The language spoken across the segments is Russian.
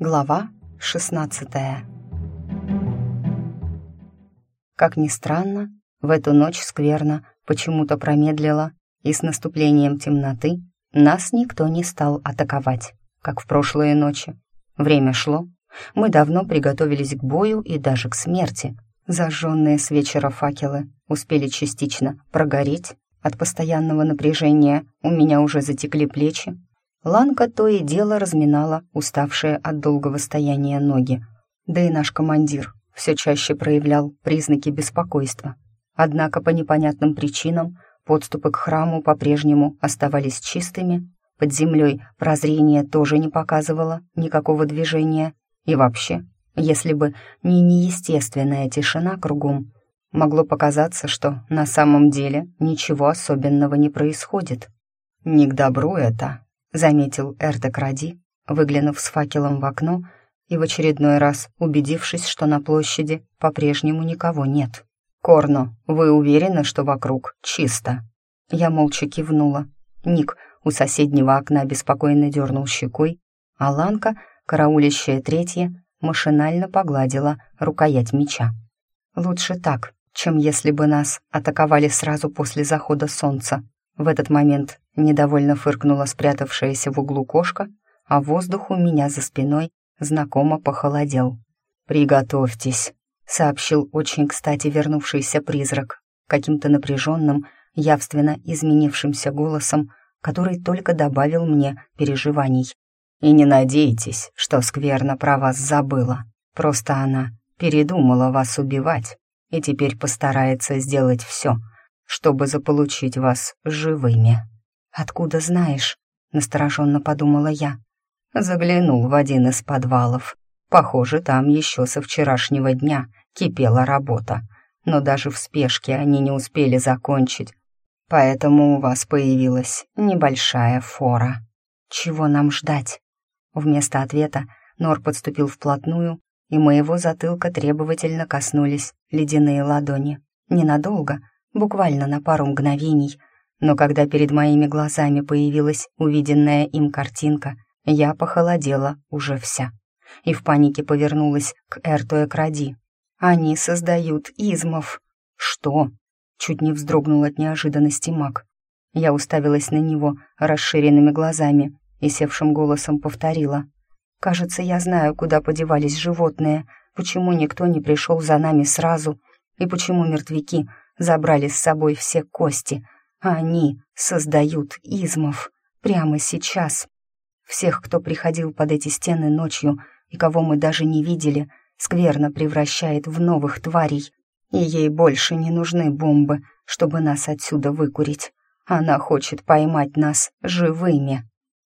Глава 16 Как ни странно, в эту ночь скверно почему-то промедлила, и с наступлением темноты нас никто не стал атаковать, как в прошлые ночи. Время шло, мы давно приготовились к бою и даже к смерти. Зажженные с вечера факелы успели частично прогореть. От постоянного напряжения у меня уже затекли плечи, Ланка то и дело разминала уставшие от долгого стояния ноги. Да и наш командир все чаще проявлял признаки беспокойства. Однако по непонятным причинам подступы к храму по-прежнему оставались чистыми, под землей прозрение тоже не показывало никакого движения. И вообще, если бы не неестественная тишина кругом, могло показаться, что на самом деле ничего особенного не происходит. Не к добру это, заметил Эртек Ради, выглянув с факелом в окно и в очередной раз убедившись, что на площади по-прежнему никого нет. «Корно, вы уверены, что вокруг чисто?» Я молча кивнула. Ник у соседнего окна беспокойно дернул щекой, а Ланка, караулящая третья, машинально погладила рукоять меча. «Лучше так, чем если бы нас атаковали сразу после захода солнца», в этот момент недовольно фыркнула спрятавшаяся в углу кошка, а воздух у меня за спиной знакомо похолодел. «Приготовьтесь», — сообщил очень кстати вернувшийся призрак, каким-то напряженным, явственно изменившимся голосом, который только добавил мне переживаний. «И не надейтесь, что скверно про вас забыла. Просто она передумала вас убивать и теперь постарается сделать все, — чтобы заполучить вас живыми». «Откуда знаешь?» — настороженно подумала я. Заглянул в один из подвалов. Похоже, там еще со вчерашнего дня кипела работа, но даже в спешке они не успели закончить, поэтому у вас появилась небольшая фора. Чего нам ждать? Вместо ответа Нор подступил вплотную, и моего затылка требовательно коснулись ледяные ладони. Ненадолго, буквально на пару мгновений, но когда перед моими глазами появилась увиденная им картинка, я похолодела уже вся и в панике повернулась к Эрту Экради. «Они создают измов!» «Что?» — чуть не вздрогнул от неожиданности маг. Я уставилась на него расширенными глазами и севшим голосом повторила. «Кажется, я знаю, куда подевались животные, почему никто не пришел за нами сразу, и почему мертвяки забрали с собой все кости, они создают измов прямо сейчас. Всех, кто приходил под эти стены ночью и кого мы даже не видели, скверно превращает в новых тварей, и ей больше не нужны бомбы, чтобы нас отсюда выкурить. Она хочет поймать нас живыми.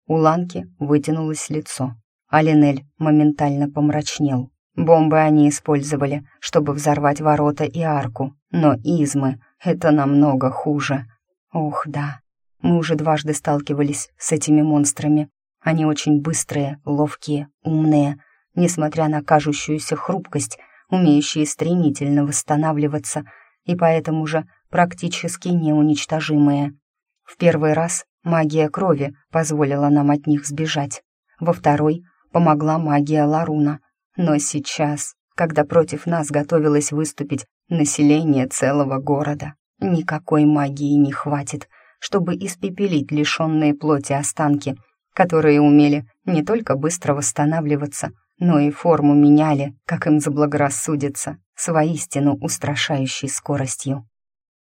У Ланки вытянулось лицо, а Линель моментально помрачнел. Бомбы они использовали, чтобы взорвать ворота и арку, но измы — это намного хуже. Ох, да, мы уже дважды сталкивались с этими монстрами. Они очень быстрые, ловкие, умные, несмотря на кажущуюся хрупкость, умеющие стремительно восстанавливаться и поэтому же практически неуничтожимые. В первый раз магия крови позволила нам от них сбежать. Во второй помогла магия Ларуна — но сейчас, когда против нас готовилось выступить население целого города, никакой магии не хватит, чтобы испепелить лишенные плоти останки, которые умели не только быстро восстанавливаться, но и форму меняли, как им заблагорассудится, с воистину устрашающей скоростью.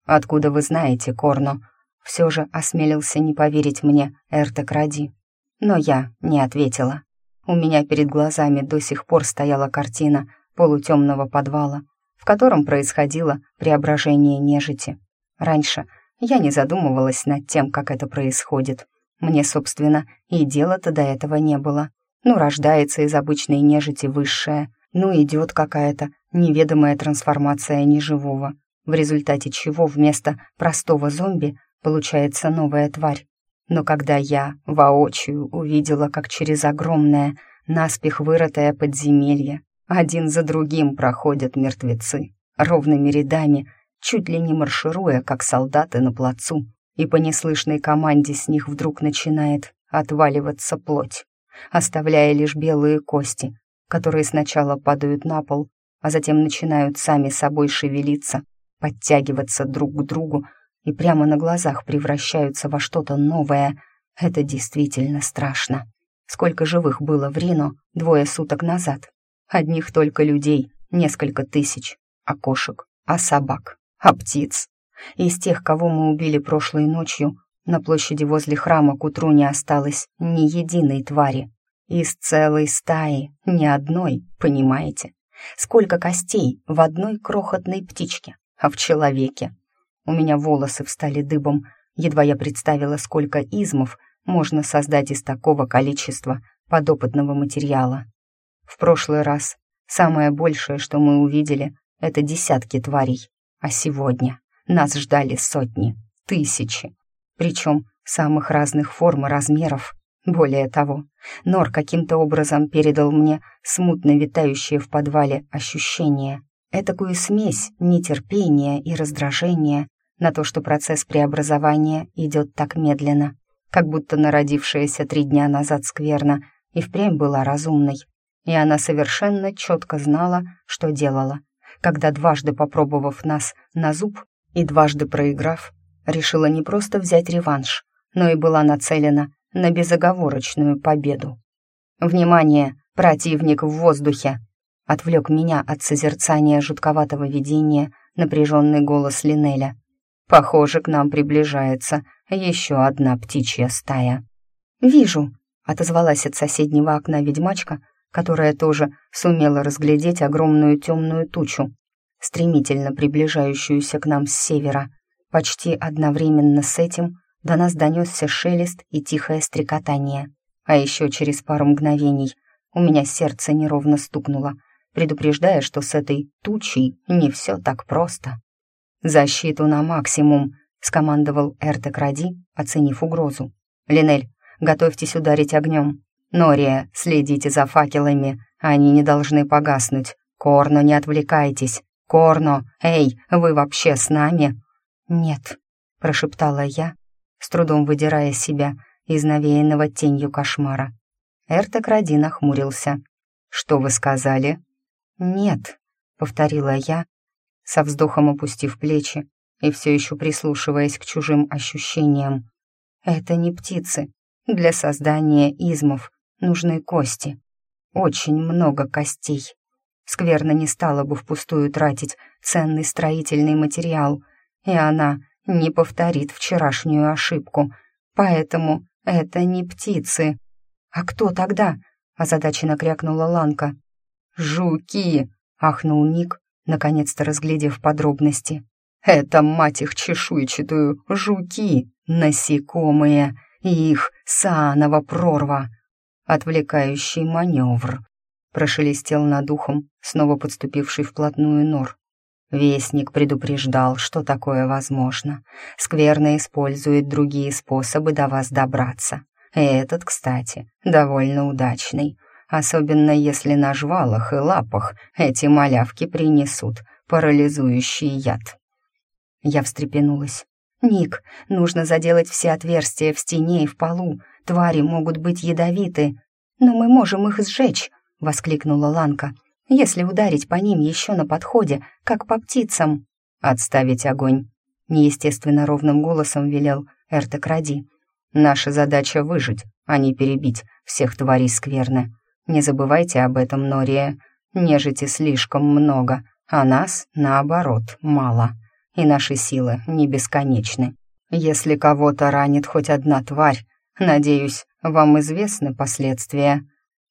«Откуда вы знаете, Корно?» Все же осмелился не поверить мне Эртек Ради. Но я не ответила. У меня перед глазами до сих пор стояла картина полутемного подвала, в котором происходило преображение нежити. Раньше я не задумывалась над тем, как это происходит. Мне, собственно, и дела-то до этого не было. Ну, рождается из обычной нежити высшая, ну, идет какая-то неведомая трансформация неживого, в результате чего вместо простого зомби получается новая тварь. Но когда я воочию увидела, как через огромное, наспех вырытое подземелье один за другим проходят мертвецы, ровными рядами, чуть ли не маршируя, как солдаты на плацу, и по неслышной команде с них вдруг начинает отваливаться плоть. оставляя лишь белые кости, которые сначала падают на пол, а затем начинают сами собой шевелиться, подтягиваться друг к другу и прямо на глазах превращаются во что-то новое. Это действительно страшно. Сколько живых было в Рино двое суток назад? Одних только людей, несколько тысяч, а кошек, а собак, а птиц. Из тех, кого мы убили прошлой ночью, на площади возле храма к утру не осталось ни единой твари. Из целой стаи, ни одной, понимаете? Сколько костей в одной крохотной птичке, а в человеке. У меня волосы встали дыбом, едва я представила, сколько измов можно создать из такого количества подопытного материала. В прошлый раз самое большее, что мы увидели, это десятки тварей, а сегодня нас ждали сотни, тысячи, причем самых разных форм и размеров. Более того, Нор каким-то образом передал мне смутно витающее в подвале ощущение, этакую смесь нетерпения и раздражения на то, что процесс преобразования идет так медленно, как будто народившаяся три дня назад скверна и впрямь была разумной, и она совершенно четко знала, что делала, когда дважды попробовав нас на зуб и дважды проиграв, решила не просто взять реванш, но и была нацелена на безоговорочную победу. «Внимание! Противник в воздухе!» Отвлек меня от созерцания жутковатого видения напряженный голос Линеля. «Похоже, к нам приближается еще одна птичья стая». «Вижу», — отозвалась от соседнего окна ведьмачка, которая тоже сумела разглядеть огромную темную тучу, стремительно приближающуюся к нам с севера. Почти одновременно с этим до нас донесся шелест и тихое стрекотание. А еще через пару мгновений у меня сердце неровно стукнуло, предупреждая, что с этой тучей не все так просто. «Защиту на максимум», — скомандовал Эртек Ради, оценив угрозу. «Линель, готовьтесь ударить огнем. Нория, следите за факелами, они не должны погаснуть. Корно, не отвлекайтесь. Корно, эй, вы вообще с нами?» «Нет», — прошептала я, с трудом выдирая себя из навеянного тенью кошмара. Эртек Ради нахмурился. «Что вы сказали?» «Нет», — повторила я, со вздохом опустив плечи и все еще прислушиваясь к чужим ощущениям. «Это не птицы. Для создания измов нужны кости. Очень много костей. Скверно не стала бы впустую тратить ценный строительный материал, и она не повторит вчерашнюю ошибку. Поэтому это не птицы. «А кто тогда?» — озадаченно крякнула Ланка. «Жуки!» — ахнул Ник, наконец-то разглядев подробности. «Это, мать их чешуйчатую, жуки, насекомые, и их саанова прорва!» «Отвлекающий маневр», — прошелестел над ухом, снова подступивший вплотную нор. Вестник предупреждал, что такое возможно. Скверно использует другие способы до вас добраться. Этот, кстати, довольно удачный. Особенно если на жвалах и лапах эти малявки принесут парализующий яд. Я встрепенулась. «Ник, нужно заделать все отверстия в стене и в полу. Твари могут быть ядовиты. Но мы можем их сжечь!» — воскликнула Ланка если ударить по ним еще на подходе, как по птицам. «Отставить огонь», — неестественно ровным голосом велел Эртек Ради. «Наша задача — выжить, а не перебить всех тварей скверны. Не забывайте об этом, Нория. Нежити слишком много, а нас, наоборот, мало. И наши силы не бесконечны. Если кого-то ранит хоть одна тварь, надеюсь, вам известны последствия».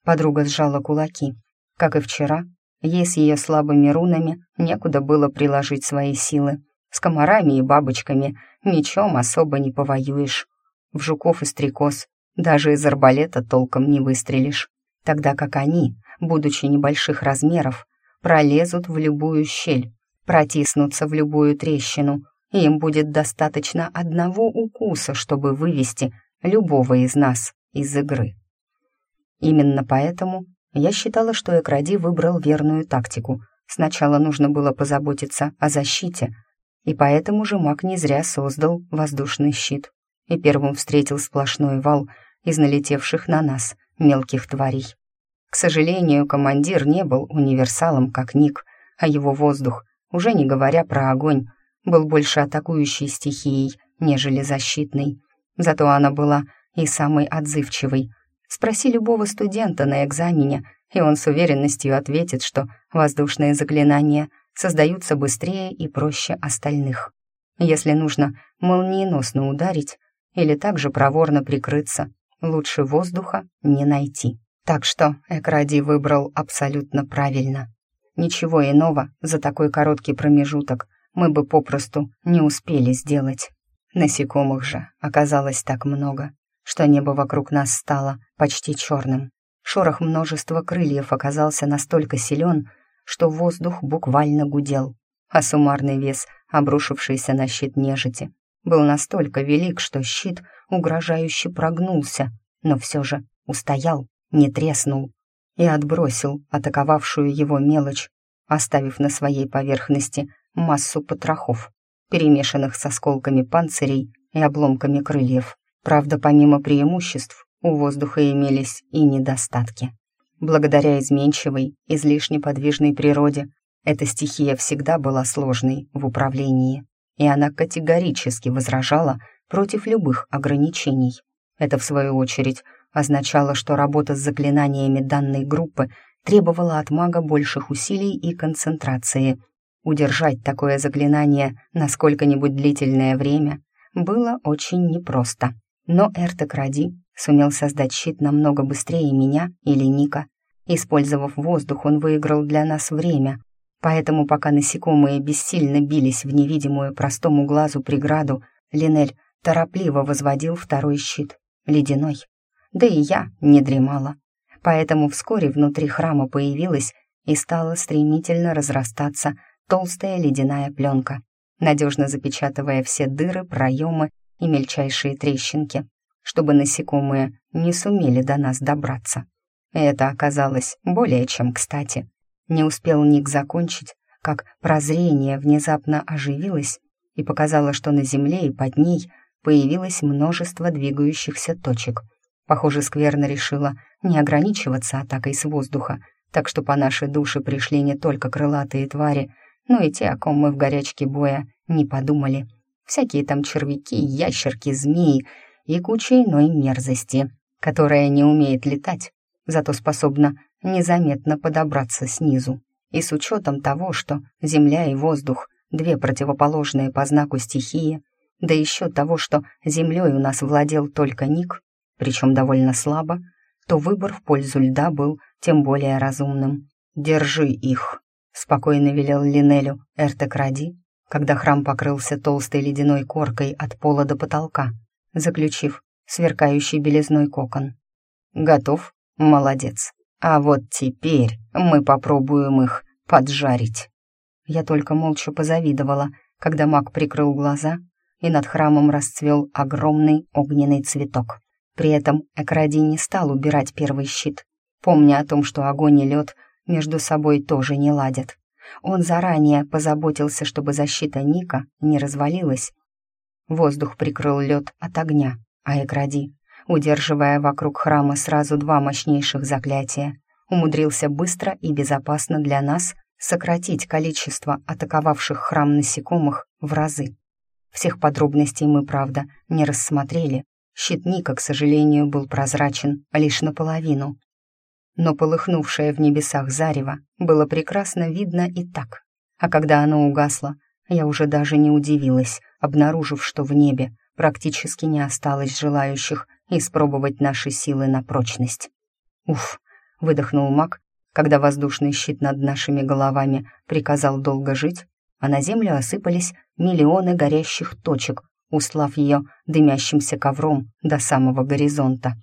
Подруга сжала кулаки. Как и вчера, ей с ее слабыми рунами некуда было приложить свои силы. С комарами и бабочками ничем особо не повоюешь. В жуков и стрекоз даже из арбалета толком не выстрелишь, тогда как они, будучи небольших размеров, пролезут в любую щель, протиснутся в любую трещину, и им будет достаточно одного укуса, чтобы вывести любого из нас из игры. Именно поэтому я считала, что Экради выбрал верную тактику. Сначала нужно было позаботиться о защите, и поэтому же маг не зря создал воздушный щит и первым встретил сплошной вал из налетевших на нас мелких тварей. К сожалению, командир не был универсалом, как Ник, а его воздух, уже не говоря про огонь, был больше атакующей стихией, нежели защитной. Зато она была и самой отзывчивой. Спроси любого студента на экзамене, и он с уверенностью ответит, что воздушные заклинания создаются быстрее и проще остальных. Если нужно молниеносно ударить или также проворно прикрыться, лучше воздуха не найти. Так что Экради выбрал абсолютно правильно. Ничего иного за такой короткий промежуток мы бы попросту не успели сделать. Насекомых же оказалось так много, что небо вокруг нас стало почти черным. Шорох множества крыльев оказался настолько силен, что воздух буквально гудел, а суммарный вес, обрушившийся на щит нежити, был настолько велик, что щит угрожающе прогнулся, но все же устоял не треснул и отбросил атаковавшую его мелочь, оставив на своей поверхности массу потрохов, перемешанных с осколками панцирей и обломками крыльев. Правда, помимо преимуществ, у воздуха имелись и недостатки. Благодаря изменчивой, излишне подвижной природе, эта стихия всегда была сложной в управлении, и она категорически возражала против любых ограничений. Это, в свою очередь, означало, что работа с заклинаниями данной группы требовала от мага больших усилий и концентрации. Удержать такое заклинание на сколько-нибудь длительное время было очень непросто. Но Эртек Ради сумел создать щит намного быстрее меня или Ника. Использовав воздух, он выиграл для нас время, поэтому пока насекомые бессильно бились в невидимую простому глазу преграду, Линель торопливо возводил второй щит, ледяной да и я не дремала. Поэтому вскоре внутри храма появилась и стала стремительно разрастаться толстая ледяная пленка, надежно запечатывая все дыры, проемы и мельчайшие трещинки, чтобы насекомые не сумели до нас добраться. это оказалось более чем кстати. Не успел Ник закончить, как прозрение внезапно оживилось и показало, что на земле и под ней появилось множество двигающихся точек — Похоже, скверно решила не ограничиваться атакой с воздуха, так что по нашей душе пришли не только крылатые твари, но и те, о ком мы в горячке боя не подумали. Всякие там червяки, ящерки, змеи и куча иной мерзости, которая не умеет летать, зато способна незаметно подобраться снизу. И с учетом того, что земля и воздух — две противоположные по знаку стихии, да еще того, что землей у нас владел только Ник, причем довольно слабо, то выбор в пользу льда был тем более разумным. «Держи их», — спокойно велел Линелю Эртекради, когда храм покрылся толстой ледяной коркой от пола до потолка, заключив сверкающий белизной кокон. «Готов? Молодец. А вот теперь мы попробуем их поджарить». Я только молча позавидовала, когда маг прикрыл глаза, и над храмом расцвел огромный огненный цветок. При этом Экради не стал убирать первый щит, помня о том, что огонь и лед между собой тоже не ладят. Он заранее позаботился, чтобы защита Ника не развалилась. Воздух прикрыл лед от огня, а Экради, удерживая вокруг храма сразу два мощнейших заклятия, умудрился быстро и безопасно для нас сократить количество атаковавших храм насекомых в разы. Всех подробностей мы, правда, не рассмотрели, Щит Ника, к сожалению, был прозрачен лишь наполовину. Но полыхнувшее в небесах зарево было прекрасно видно и так. А когда оно угасло, я уже даже не удивилась, обнаружив, что в небе практически не осталось желающих испробовать наши силы на прочность. «Уф!» — выдохнул маг, когда воздушный щит над нашими головами приказал долго жить, а на землю осыпались миллионы горящих точек, услав ее дымящимся ковром до самого горизонта.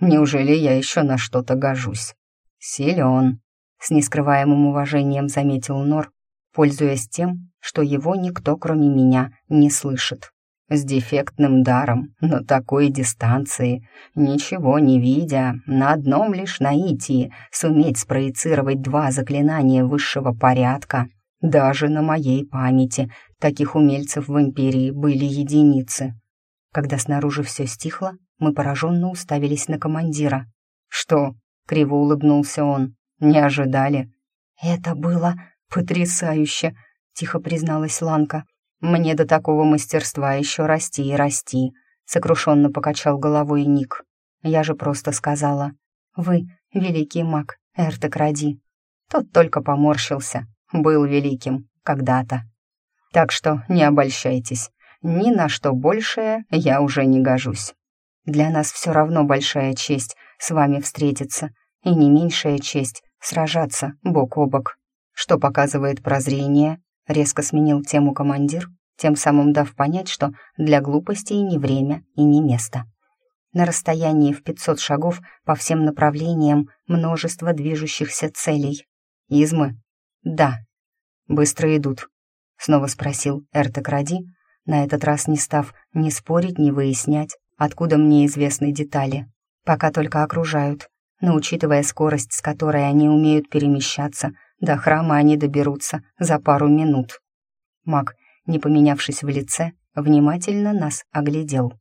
«Неужели я еще на что-то гожусь?» «Силен», — с нескрываемым уважением заметил Нор, пользуясь тем, что его никто, кроме меня, не слышит. С дефектным даром, на такой дистанции, ничего не видя, на одном лишь наитии суметь спроецировать два заклинания высшего порядка — даже на моей памяти таких умельцев в империи были единицы. Когда снаружи все стихло, мы пораженно уставились на командира. «Что?» — криво улыбнулся он. «Не ожидали?» «Это было потрясающе!» — тихо призналась Ланка. «Мне до такого мастерства еще расти и расти», — сокрушенно покачал головой Ник. «Я же просто сказала. Вы — великий маг, Эртек Ради». Тот только поморщился. Был великим когда-то. Так что не обольщайтесь. Ни на что большее я уже не гожусь. Для нас все равно большая честь с вами встретиться, и не меньшая честь сражаться бок о бок. Что показывает прозрение, резко сменил тему командир, тем самым дав понять, что для глупостей не время и не место. На расстоянии в 500 шагов по всем направлениям множество движущихся целей. Измы? Да. Быстро идут. Снова спросил Эртекради, на этот раз не став ни спорить, ни выяснять, откуда мне известны детали. Пока только окружают, но учитывая скорость, с которой они умеют перемещаться, до храма они доберутся за пару минут. Маг, не поменявшись в лице, внимательно нас оглядел.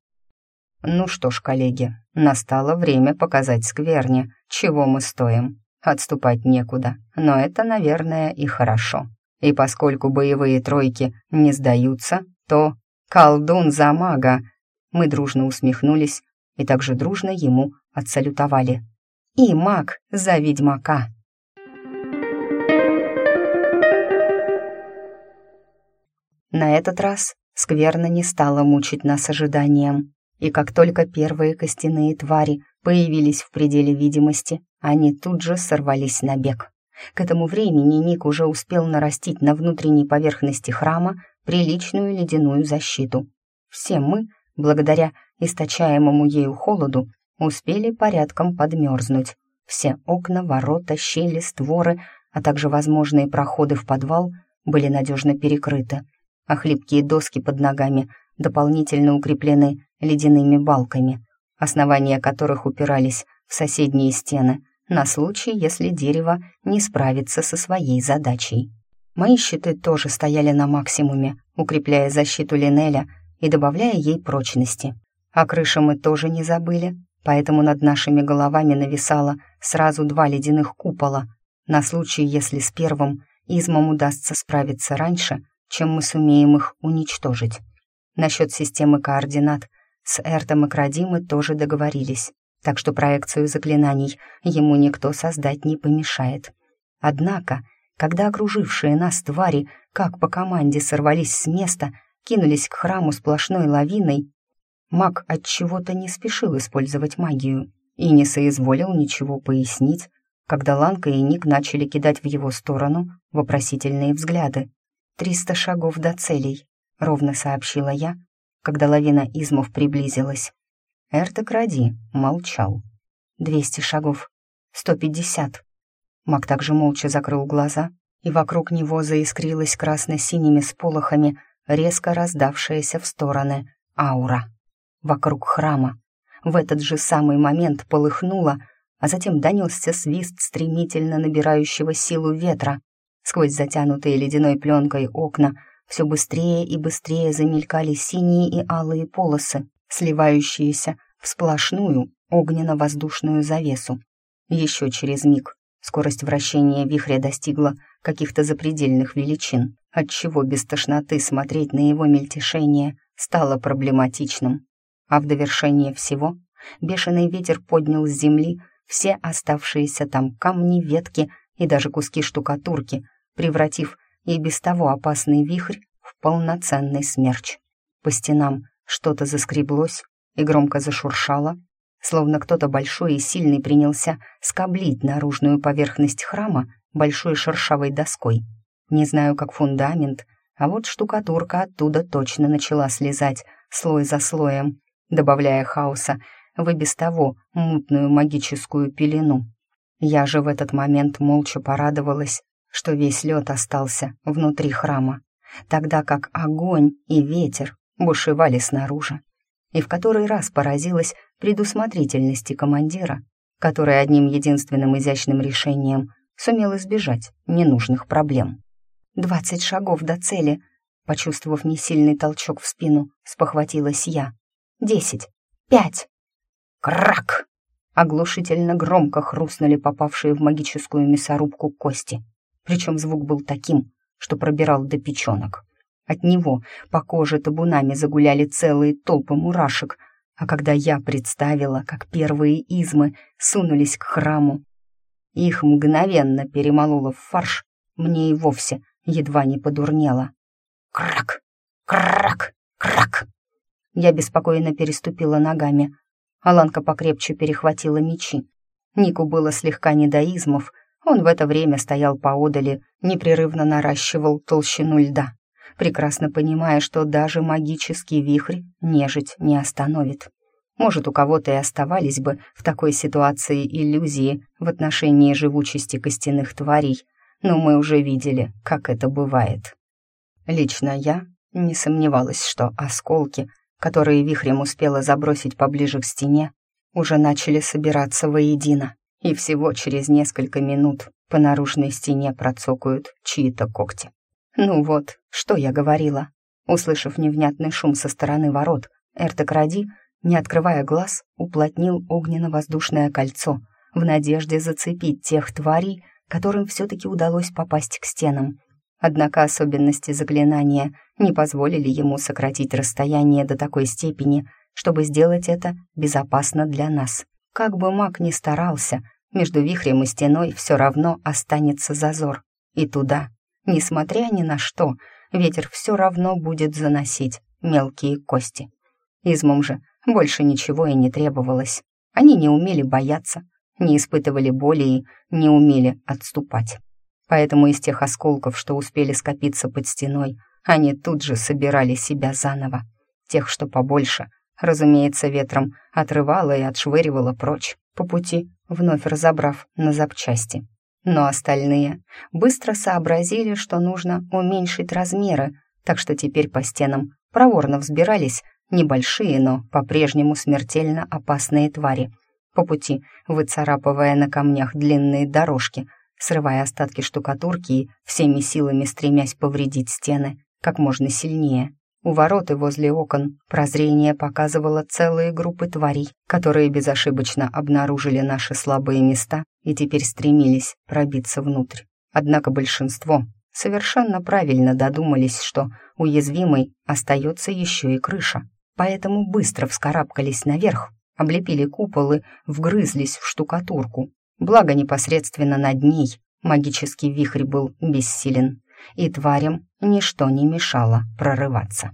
«Ну что ж, коллеги, настало время показать скверне, чего мы стоим. Отступать некуда, но это, наверное, и хорошо. И поскольку боевые тройки не сдаются, то колдун за мага!» Мы дружно усмехнулись и также дружно ему отсалютовали. «И маг за ведьмака!» На этот раз скверно не стала мучить нас ожиданием, и как только первые костяные твари появились в пределе видимости, они тут же сорвались на бег. К этому времени Ник уже успел нарастить на внутренней поверхности храма приличную ледяную защиту. Все мы, благодаря источаемому ею холоду, успели порядком подмерзнуть. Все окна, ворота, щели, створы, а также возможные проходы в подвал были надежно перекрыты а хлипкие доски под ногами дополнительно укреплены ледяными балками, основания которых упирались в соседние стены на случай, если дерево не справится со своей задачей. Мои щиты тоже стояли на максимуме, укрепляя защиту Линеля и добавляя ей прочности. А крышу мы тоже не забыли, поэтому над нашими головами нависало сразу два ледяных купола, на случай, если с первым измом удастся справиться раньше — чем мы сумеем их уничтожить. Насчет системы координат с Эртом и Кради тоже договорились, так что проекцию заклинаний ему никто создать не помешает. Однако, когда окружившие нас твари, как по команде, сорвались с места, кинулись к храму сплошной лавиной, маг от чего-то не спешил использовать магию и не соизволил ничего пояснить, когда Ланка и Ник начали кидать в его сторону вопросительные взгляды. «Триста шагов до целей», — ровно сообщила я, когда лавина измов приблизилась. Эртек Ради молчал. «Двести шагов. Сто пятьдесят». Мак также молча закрыл глаза, и вокруг него заискрилась красно-синими сполохами, резко раздавшаяся в стороны аура. Вокруг храма. В этот же самый момент полыхнуло, а затем донесся свист стремительно набирающего силу ветра. Сквозь затянутые ледяной пленкой окна все быстрее и быстрее замелькали синие и алые полосы, сливающиеся в сплошную огненно-воздушную завесу. Еще через миг скорость вращения вихря достигла каких-то запредельных величин, отчего без тошноты смотреть на его мельтешение стало проблематичным. А в довершение всего бешеный ветер поднял с земли все оставшиеся там камни, ветки и даже куски штукатурки, превратив и без того опасный вихрь в полноценный смерч. По стенам что-то заскреблось и громко зашуршало, словно кто-то большой и сильный принялся скоблить наружную поверхность храма большой шершавой доской. Не знаю, как фундамент, а вот штукатурка оттуда точно начала слезать слой за слоем, добавляя хаоса в и без того мутную магическую пелену. Я же в этот момент молча порадовалась, что весь лед остался внутри храма, тогда как огонь и ветер бушевали снаружи. И в который раз поразилась предусмотрительности командира, который одним единственным изящным решением сумел избежать ненужных проблем. «Двадцать шагов до цели», почувствовав несильный толчок в спину, спохватилась я. «Десять! Пять!» «Крак!» Оглушительно громко хрустнули попавшие в магическую мясорубку кости. Причем звук был таким, что пробирал до печенок. От него по коже табунами загуляли целые толпы мурашек, а когда я представила, как первые измы сунулись к храму, их мгновенно перемололо в фарш, мне и вовсе едва не подурнело. Крак! Крак! Крак! Я беспокойно переступила ногами. Аланка покрепче перехватила мечи. Нику было слегка не до измов, он в это время стоял поодали, непрерывно наращивал толщину льда, прекрасно понимая, что даже магический вихрь нежить не остановит. Может, у кого-то и оставались бы в такой ситуации иллюзии в отношении живучести костяных тварей, но мы уже видели, как это бывает. Лично я не сомневалась, что осколки, которые вихрем успела забросить поближе к стене, уже начали собираться воедино, и всего через несколько минут по наружной стене процокают чьи-то когти. Ну вот, что я говорила. Услышав невнятный шум со стороны ворот, Эртекради, не открывая глаз, уплотнил огненно-воздушное кольцо в надежде зацепить тех тварей, которым все-таки удалось попасть к стенам. Однако особенности заклинания не позволили ему сократить расстояние до такой степени, чтобы сделать это безопасно для нас. Как бы маг ни старался, между вихрем и стеной все равно останется зазор. И туда, несмотря ни на что, ветер все равно будет заносить мелкие кости. Измом же больше ничего и не требовалось. Они не умели бояться, не испытывали боли и не умели отступать. Поэтому из тех осколков, что успели скопиться под стеной, они тут же собирали себя заново. Тех, что побольше, разумеется, ветром отрывало и отшвыривало прочь, по пути вновь разобрав на запчасти. Но остальные быстро сообразили, что нужно уменьшить размеры, так что теперь по стенам проворно взбирались небольшие, но по-прежнему смертельно опасные твари, по пути выцарапывая на камнях длинные дорожки, срывая остатки штукатурки и всеми силами стремясь повредить стены как можно сильнее. У ворот и возле окон прозрение показывало целые группы тварей, которые безошибочно обнаружили наши слабые места и теперь стремились пробиться внутрь. Однако большинство совершенно правильно додумались, что уязвимой остается еще и крыша, поэтому быстро вскарабкались наверх облепили куполы, вгрызлись в штукатурку. Благо непосредственно над ней магический вихрь был бессилен, и тварям ничто не мешало прорываться.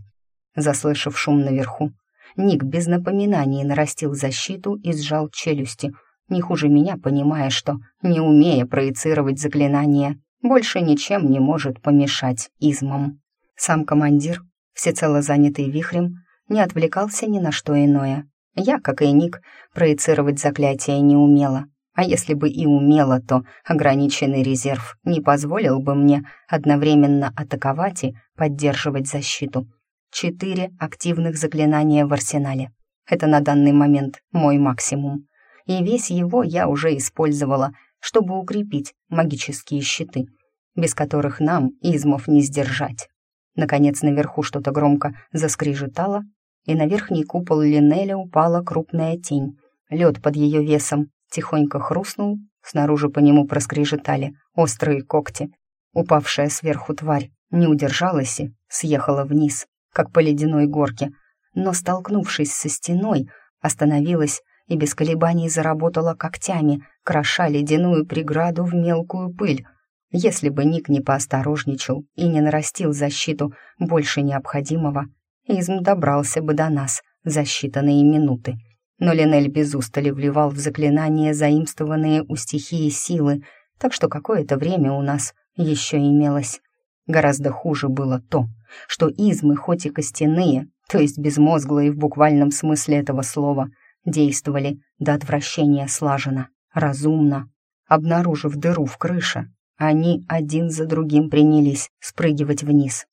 Заслышав шум наверху, Ник без напоминаний нарастил защиту и сжал челюсти, не хуже меня, понимая, что, не умея проецировать заклинания, больше ничем не может помешать измам. Сам командир, всецело занятый вихрем, не отвлекался ни на что иное, я, как и Ник, проецировать заклятие не умела. А если бы и умела, то ограниченный резерв не позволил бы мне одновременно атаковать и поддерживать защиту. Четыре активных заклинания в арсенале. Это на данный момент мой максимум. И весь его я уже использовала, чтобы укрепить магические щиты, без которых нам измов не сдержать. Наконец наверху что-то громко заскрежетало, и на верхний купол Линеля упала крупная тень. Лед под ее весом тихонько хрустнул, снаружи по нему проскрежетали острые когти. Упавшая сверху тварь не удержалась и съехала вниз, как по ледяной горке, но, столкнувшись со стеной, остановилась и без колебаний заработала когтями, кроша ледяную преграду в мелкую пыль. Если бы Ник не поосторожничал и не нарастил защиту больше необходимого, Изм добрался бы до нас за считанные минуты. Но Линель без устали вливал в заклинания заимствованные у стихии силы, так что какое-то время у нас еще имелось. Гораздо хуже было то, что измы, хоть и костяные, то есть безмозглые в буквальном смысле этого слова, действовали до отвращения слаженно, разумно. Обнаружив дыру в крыше, они один за другим принялись спрыгивать вниз,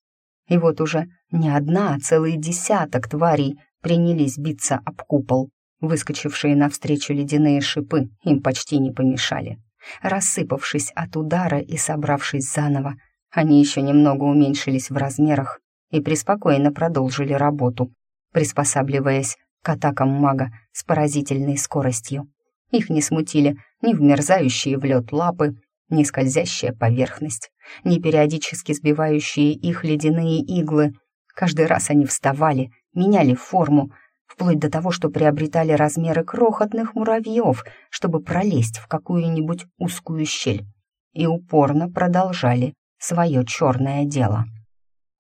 и вот уже не одна, а целый десяток тварей принялись биться об купол. Выскочившие навстречу ледяные шипы им почти не помешали. Рассыпавшись от удара и собравшись заново, они еще немного уменьшились в размерах и преспокойно продолжили работу, приспосабливаясь к атакам мага с поразительной скоростью. Их не смутили ни вмерзающие в лед лапы, ни скользящая поверхность, ни периодически сбивающие их ледяные иглы. Каждый раз они вставали, меняли форму, вплоть до того, что приобретали размеры крохотных муравьев, чтобы пролезть в какую-нибудь узкую щель, и упорно продолжали свое черное дело.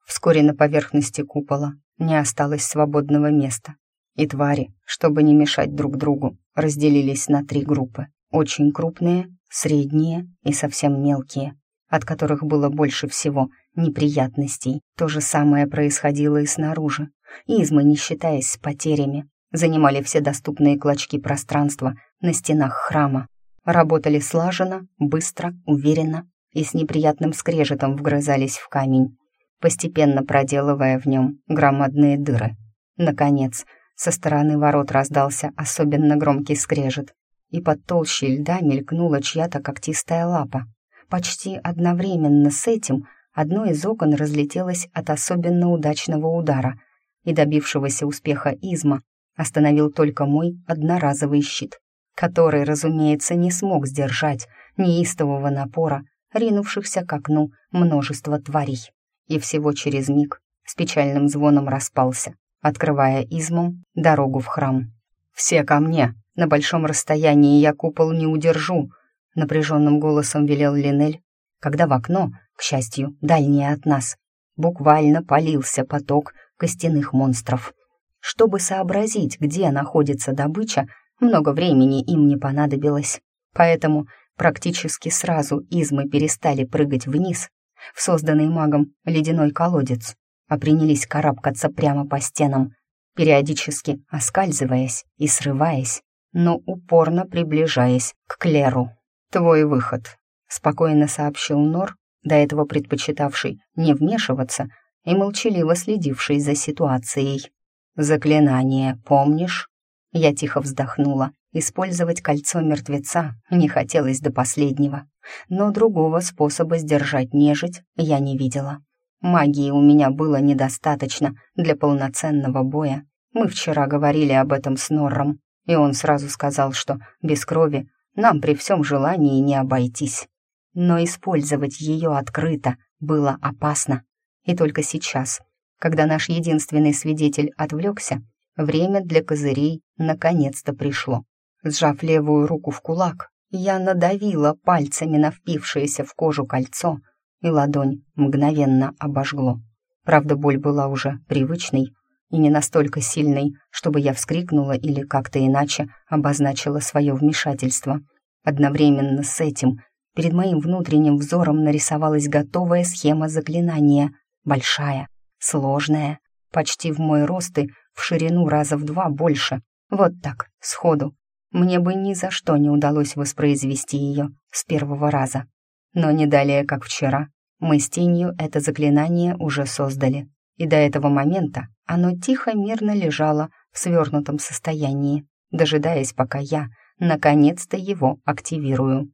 Вскоре на поверхности купола не осталось свободного места, и твари, чтобы не мешать друг другу, разделились на три группы. Очень крупные, средние и совсем мелкие, от которых было больше всего неприятностей. То же самое происходило и снаружи. Измы, не считаясь с потерями, занимали все доступные клочки пространства на стенах храма. Работали слаженно, быстро, уверенно и с неприятным скрежетом вгрызались в камень, постепенно проделывая в нем громадные дыры. Наконец, со стороны ворот раздался особенно громкий скрежет, и под толщей льда мелькнула чья-то когтистая лапа. Почти одновременно с этим одно из окон разлетелось от особенно удачного удара, и добившегося успеха Изма остановил только мой одноразовый щит, который, разумеется, не смог сдержать неистового напора, ринувшихся к окну множество тварей. И всего через миг с печальным звоном распался, открывая измом дорогу в храм. «Все ко мне! На большом расстоянии я купол не удержу!» Напряженным голосом велел Линель, когда в окно, к счастью, дальнее от нас, буквально полился поток костяных монстров. Чтобы сообразить, где находится добыча, много времени им не понадобилось. Поэтому практически сразу измы перестали прыгать вниз в созданный магом ледяной колодец а принялись карабкаться прямо по стенам, периодически оскальзываясь и срываясь, но упорно приближаясь к Клеру. «Твой выход», — спокойно сообщил Нор, до этого предпочитавший не вмешиваться и молчаливо следивший за ситуацией. «Заклинание, помнишь?» Я тихо вздохнула. Использовать кольцо мертвеца не хотелось до последнего, но другого способа сдержать нежить я не видела. Магии у меня было недостаточно для полноценного боя. Мы вчера говорили об этом с Норром, и он сразу сказал, что без крови нам при всем желании не обойтись. Но использовать ее открыто было опасно. И только сейчас, когда наш единственный свидетель отвлекся, время для козырей наконец-то пришло. Сжав левую руку в кулак, я надавила пальцами на впившееся в кожу кольцо, и ладонь мгновенно обожгло. Правда, боль была уже привычной и не настолько сильной, чтобы я вскрикнула или как-то иначе обозначила свое вмешательство. Одновременно с этим перед моим внутренним взором нарисовалась готовая схема заклинания, большая, сложная, почти в мой рост и в ширину раза в два больше. Вот так, сходу. Мне бы ни за что не удалось воспроизвести ее с первого раза. Но не далее, как вчера, мы с тенью это заклинание уже создали, и до этого момента оно тихо-мирно лежало в свернутом состоянии, дожидаясь, пока я наконец-то его активирую.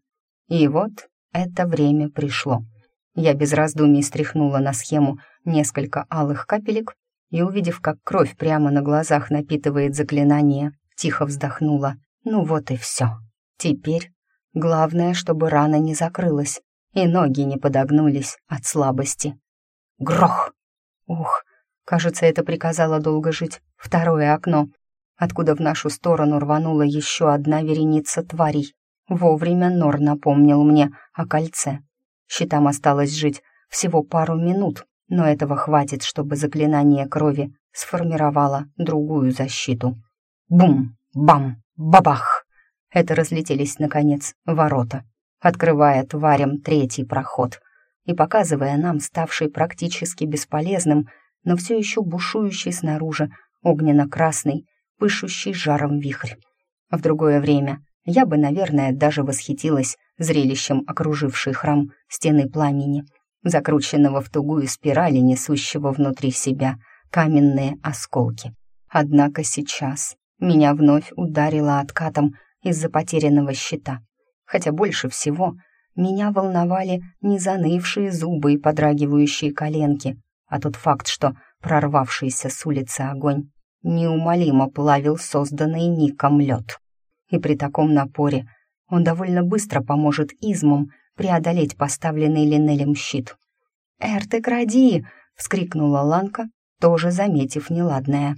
И вот это время пришло. Я без раздумий стряхнула на схему несколько алых капелек и, увидев, как кровь прямо на глазах напитывает заклинание, тихо вздохнула. Ну вот и все. Теперь главное, чтобы рана не закрылась, и ноги не подогнулись от слабости. Грох! Ух, кажется, это приказало долго жить. Второе окно, откуда в нашу сторону рванула еще одна вереница тварей. Вовремя Нор напомнил мне о кольце. Щитам осталось жить всего пару минут, но этого хватит, чтобы заклинание крови сформировало другую защиту. Бум! Бам! Бабах! Это разлетелись, наконец, ворота открывая тварям третий проход и показывая нам ставший практически бесполезным, но все еще бушующий снаружи огненно-красный, пышущий жаром вихрь. В другое время я бы, наверное, даже восхитилась зрелищем окружившей храм стены пламени, закрученного в тугую спираль несущего внутри себя каменные осколки. Однако сейчас меня вновь ударило откатом из-за потерянного щита хотя больше всего меня волновали не занывшие зубы и подрагивающие коленки, а тот факт, что прорвавшийся с улицы огонь неумолимо плавил созданный Ником лед. И при таком напоре он довольно быстро поможет измам преодолеть поставленный Линелем щит. «Эр, ты кради!» — вскрикнула Ланка, тоже заметив неладное.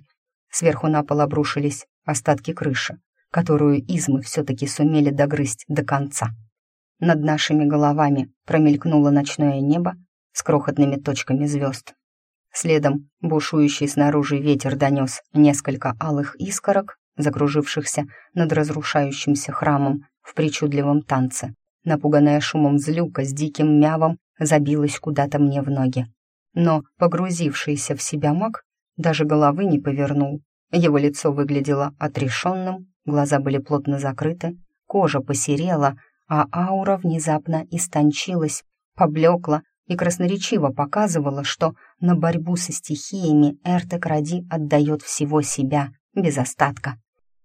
Сверху на пол обрушились остатки крыши, которую измы все-таки сумели догрызть до конца. Над нашими головами промелькнуло ночное небо с крохотными точками звезд. Следом бушующий снаружи ветер донес несколько алых искорок, закружившихся над разрушающимся храмом в причудливом танце. Напуганная шумом злюка с диким мявом забилась куда-то мне в ноги. Но погрузившийся в себя маг даже головы не повернул. Его лицо выглядело отрешенным, глаза были плотно закрыты, кожа посерела, а аура внезапно истончилась, поблекла и красноречиво показывала, что на борьбу со стихиями Эртек Ради отдает всего себя, без остатка.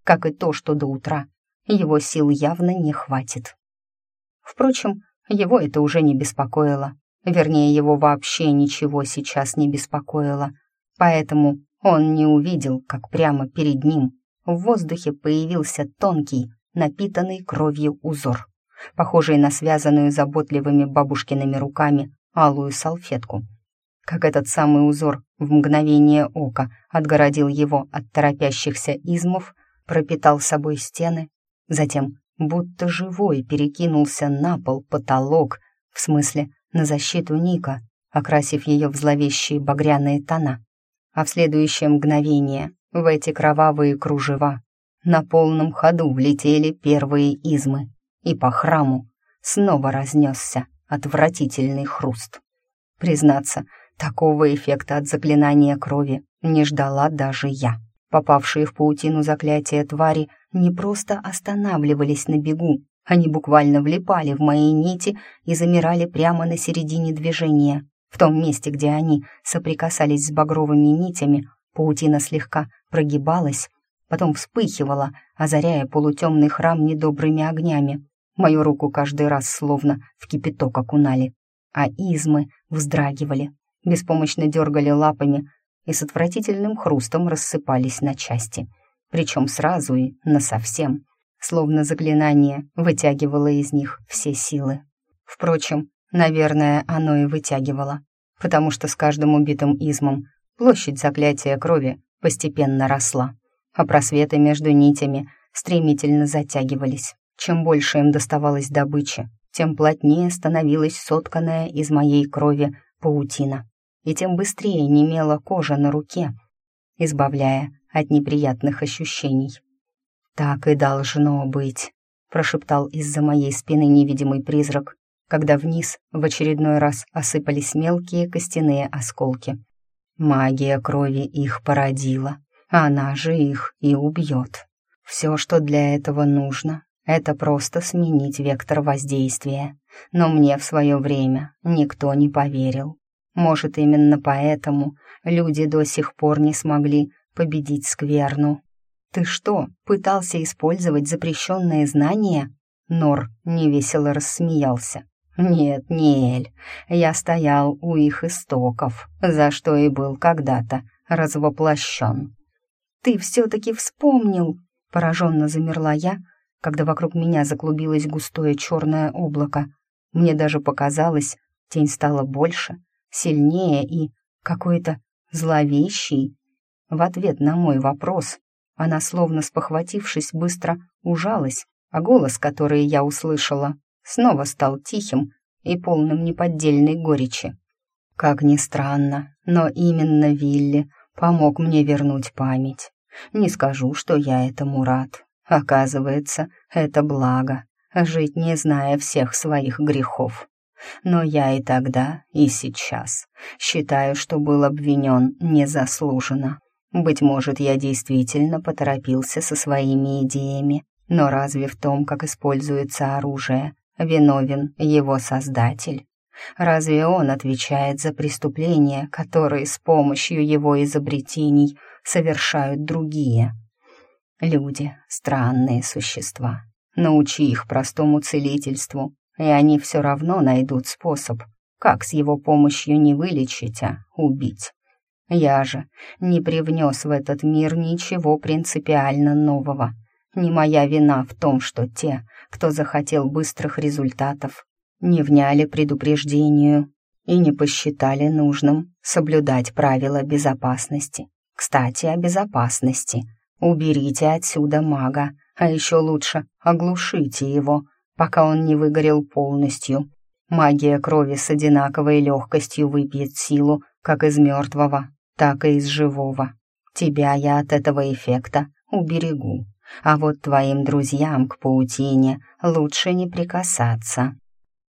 Как и то, что до утра его сил явно не хватит. Впрочем, его это уже не беспокоило. Вернее, его вообще ничего сейчас не беспокоило. Поэтому он не увидел, как прямо перед ним в воздухе появился тонкий, напитанный кровью узор, похожий на связанную заботливыми бабушкиными руками алую салфетку. Как этот самый узор в мгновение ока отгородил его от торопящихся измов, пропитал собой стены, затем будто живой перекинулся на пол потолок, в смысле на защиту Ника, окрасив ее в зловещие багряные тона. А в следующее мгновение в эти кровавые кружева на полном ходу влетели первые измы, и по храму снова разнесся отвратительный хруст. Признаться, такого эффекта от заклинания крови не ждала даже я. Попавшие в паутину заклятия твари не просто останавливались на бегу, они буквально влипали в мои нити и замирали прямо на середине движения. В том месте, где они соприкасались с багровыми нитями, паутина слегка прогибалась, потом вспыхивала, озаряя полутемный храм недобрыми огнями. Мою руку каждый раз словно в кипяток окунали, а измы вздрагивали, беспомощно дергали лапами и с отвратительным хрустом рассыпались на части, причем сразу и насовсем, словно заклинание вытягивало из них все силы. Впрочем, наверное, оно и вытягивало, потому что с каждым убитым измом площадь заклятия крови постепенно росла, а просветы между нитями стремительно затягивались. Чем больше им доставалось добычи, тем плотнее становилась сотканная из моей крови паутина, и тем быстрее немела кожа на руке, избавляя от неприятных ощущений. «Так и должно быть», — прошептал из-за моей спины невидимый призрак, когда вниз в очередной раз осыпались мелкие костяные осколки. Магия крови их породила, она же их и убьет. Все, что для этого нужно, это просто сменить вектор воздействия. Но мне в свое время никто не поверил. Может, именно поэтому люди до сих пор не смогли победить скверну. «Ты что, пытался использовать запрещенные знания?» Нор невесело рассмеялся. «Нет, Ниэль, я стоял у их истоков, за что и был когда-то развоплощен». «Ты все-таки вспомнил!» Пораженно замерла я, когда вокруг меня заклубилось густое черное облако. Мне даже показалось, тень стала больше, сильнее и какой-то зловещий. В ответ на мой вопрос она, словно спохватившись, быстро ужалась, а голос, который я услышала, снова стал тихим и полным неподдельной горечи. Как ни странно, но именно Вилли помог мне вернуть память. Не скажу, что я этому рад, Оказывается, это благо — жить, не зная всех своих грехов. Но я и тогда, и сейчас считаю, что был обвинен незаслуженно. Быть может, я действительно поторопился со своими идеями, но разве в том, как используется оружие, виновен его создатель? Разве он отвечает за преступления, которые с помощью его изобретений совершают другие? Люди — странные существа. Научи их простому целительству, и они все равно найдут способ, как с его помощью не вылечить, а убить. Я же не привнес в этот мир ничего принципиально нового. Не моя вина в том, что те, кто захотел быстрых результатов, не вняли предупреждению и не посчитали нужным соблюдать правила безопасности. Кстати, о безопасности. Уберите отсюда мага, а еще лучше оглушите его, пока он не выгорел полностью. Магия крови с одинаковой легкостью выпьет силу как из мертвого, так и из живого. Тебя я от этого эффекта уберегу, а вот твоим друзьям к паутине лучше не прикасаться».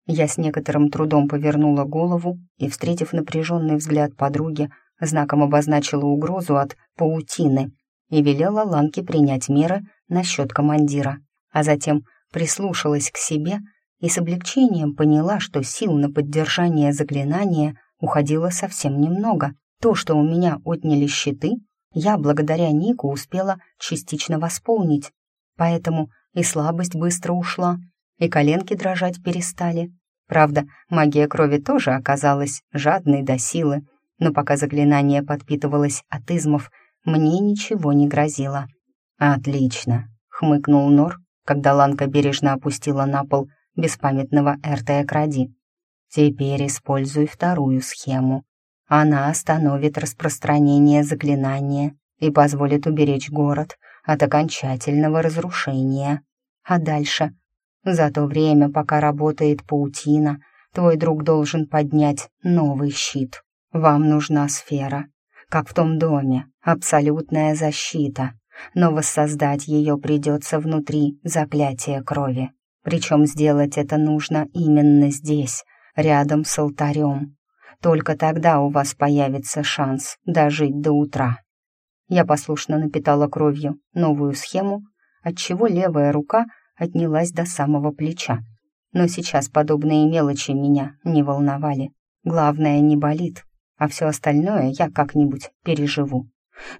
Я с некоторым трудом повернула голову и, встретив напряженный взгляд подруги, знаком обозначила угрозу от паутины и велела Ланке принять меры насчет командира, а затем прислушалась к себе и с облегчением поняла, что сил на поддержание заклинания уходило совсем немного. То, что у меня отняли щиты, я благодаря Нику успела частично восполнить, поэтому и слабость быстро ушла, и коленки дрожать перестали. Правда, магия крови тоже оказалась жадной до силы, но пока заклинание подпитывалось от измов, мне ничего не грозило. «Отлично», — хмыкнул Нор, когда Ланка бережно опустила на пол беспамятного РТ Кради. «Теперь используй вторую схему. Она остановит распространение заклинания и позволит уберечь город от окончательного разрушения. А дальше за то время, пока работает паутина, твой друг должен поднять новый щит. Вам нужна сфера, как в том доме, абсолютная защита, но воссоздать ее придется внутри заклятия крови. Причем сделать это нужно именно здесь, рядом с алтарем. Только тогда у вас появится шанс дожить до утра. Я послушно напитала кровью новую схему, отчего левая рука — отнялась до самого плеча. Но сейчас подобные мелочи меня не волновали. Главное, не болит, а все остальное я как-нибудь переживу.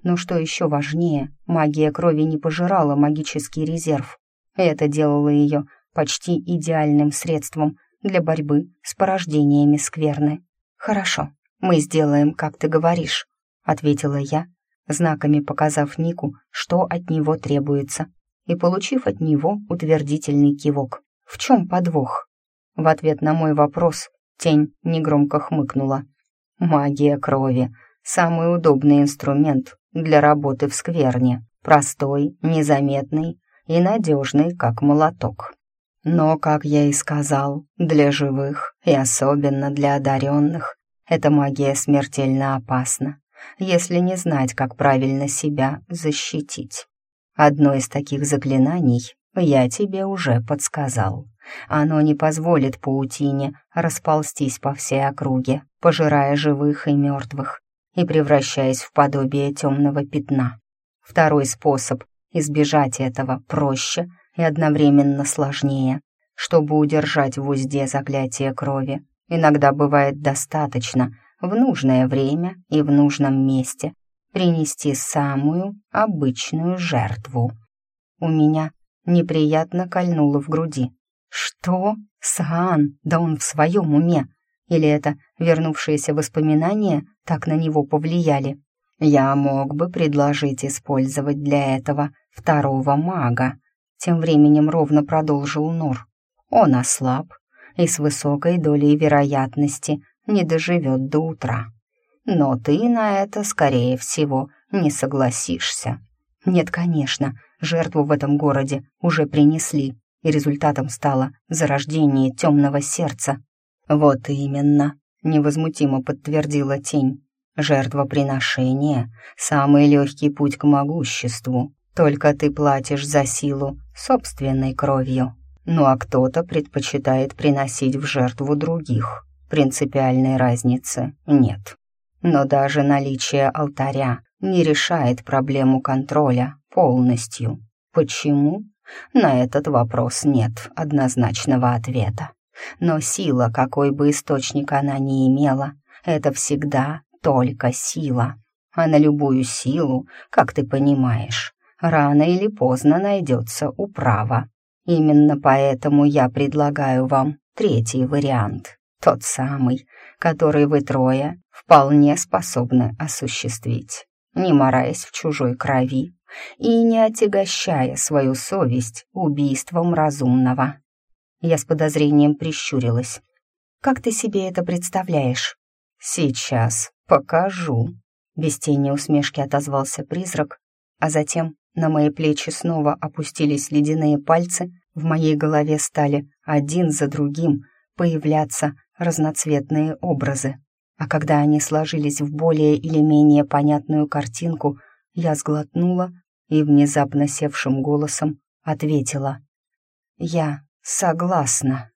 Но что еще важнее, магия крови не пожирала магический резерв. Это делало ее почти идеальным средством для борьбы с порождениями скверны. «Хорошо, мы сделаем, как ты говоришь», — ответила я, знаками показав Нику, что от него требуется, и получив от него утвердительный кивок. «В чем подвох?» В ответ на мой вопрос тень негромко хмыкнула. «Магия крови — самый удобный инструмент для работы в скверне. Простой, незаметный и надежный, как молоток. Но, как я и сказал, для живых и особенно для одаренных эта магия смертельно опасна, если не знать, как правильно себя защитить. Одно из таких заклинаний я тебе уже подсказал. Оно не позволит паутине расползтись по всей округе, пожирая живых и мертвых и превращаясь в подобие темного пятна. Второй способ избежать этого проще и одновременно сложнее. Чтобы удержать в узде заклятие крови, иногда бывает достаточно в нужное время и в нужном месте принести самую обычную жертву. У меня неприятно кольнуло в груди. Что? Саан? Да он в своем уме. Или это вернувшиеся воспоминания так на него повлияли? Я мог бы предложить использовать для этого второго мага. Тем временем ровно продолжил Нор. Он ослаб и с высокой долей вероятности не доживет до утра но ты на это, скорее всего, не согласишься. Нет, конечно, жертву в этом городе уже принесли, и результатом стало зарождение темного сердца. Вот именно, невозмутимо подтвердила тень. Жертвоприношение — самый легкий путь к могуществу. Только ты платишь за силу собственной кровью. Ну а кто-то предпочитает приносить в жертву других. Принципиальной разницы нет. Но даже наличие алтаря не решает проблему контроля полностью. Почему? На этот вопрос нет однозначного ответа. Но сила, какой бы источник она ни имела, это всегда только сила. А на любую силу, как ты понимаешь, рано или поздно найдется управа. Именно поэтому я предлагаю вам третий вариант, тот самый, который вы трое вполне способны осуществить, не мораясь в чужой крови и не отягощая свою совесть убийством разумного. Я с подозрением прищурилась. «Как ты себе это представляешь?» «Сейчас покажу», — без тени усмешки отозвался призрак, а затем на мои плечи снова опустились ледяные пальцы, в моей голове стали один за другим появляться разноцветные образы. А когда они сложились в более или менее понятную картинку, я сглотнула и внезапно севшим голосом ответила. «Я согласна».